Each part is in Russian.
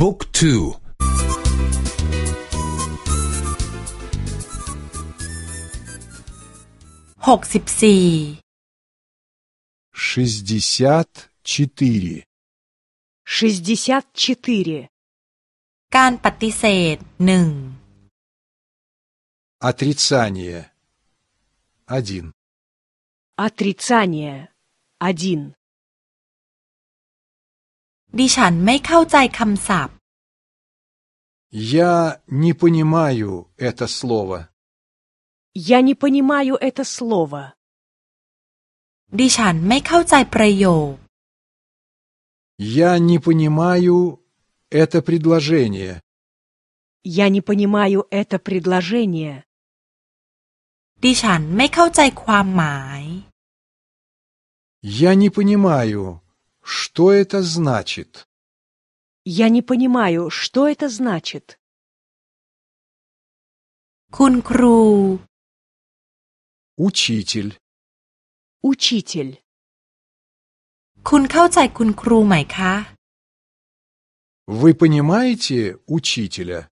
บุ๊กทูหกสิบสี่ шестьдесят четыре, шестьдесят четыре, การปฏิเสธหนึ่ง отрицание, один, отрицание, один. ดิฉันไม่เข้าใจคำศัพท์ Я не понимаю это слово. Я не понимаю это слово. ดิฉันไม่เข้าใจประโยค Я не понимаю это предложение. Я не понимаю это предложение. ดิฉันไม่เข้าใจความหมาย Я не понимаю, что это значит. Я не понимаю, что это значит. คุณครู Учитель. Учитель. คุณเข้าใจคุณครูไหมคะ Вы понимаете учителя?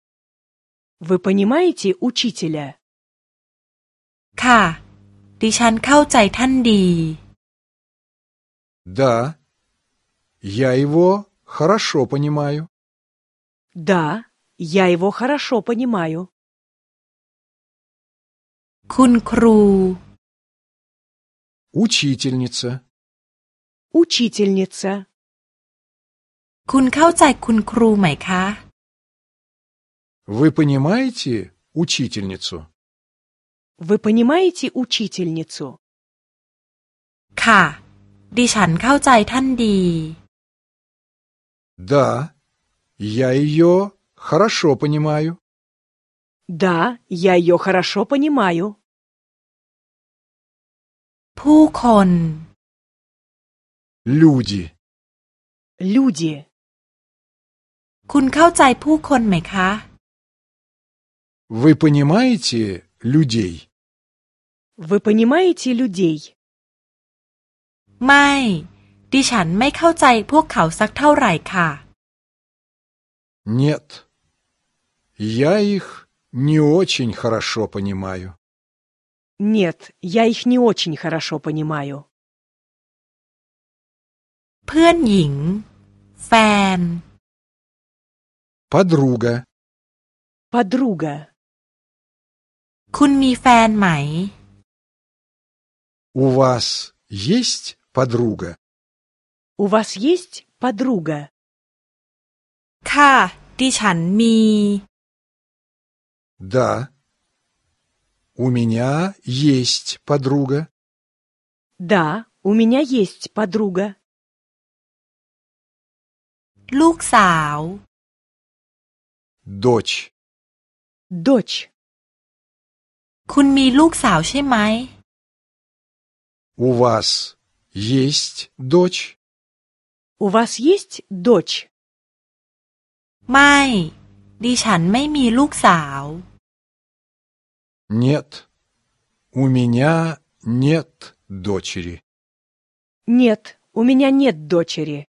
Вы понимаете учителя? ค่ะ ดิฉันเข้าใจท่านดี Да. Я его хорошо понимаю. Да, я его хорошо понимаю. คุณครู Учительница. Учительница. คุณเข้าใจคุณครูไหมคะ Вы понимаете учительницу? Вы понимаете учительницу? ค่ะ ดิฉันเข้าใจท่านดี Да. Я ее хорошо понимаю. Да, я ее хорошо понимаю. ผู้คน Люди. Люди. คุณเข้าใจผู้คนไหมคะ Вы понимаете людей? Вы понимаете людей? ไม่ ดิฉันไม่เข้าใจพวกเขาสักเท่าไหร่ค่ะ Нет. Я их не очень хорошо понимаю. Нет, я их не очень хорошо понимаю. เพื่อนหญิง แฟน Подруга. Подруга. คุณมีแฟนไหม У вас есть подруга? У вас есть подруга? ค่ะ ดิฉันมี Да. У меня есть подруга. Да, у меня есть подруга. ลูกสาว Дочь. Дочь. คุณมีลูกสาวใช่ไหม У вас есть дочь? У вас есть дочь? ไม่ ดิฉันไม่มีลูกสาว Нет. У меня нет дочери. Нет, у меня нет дочери.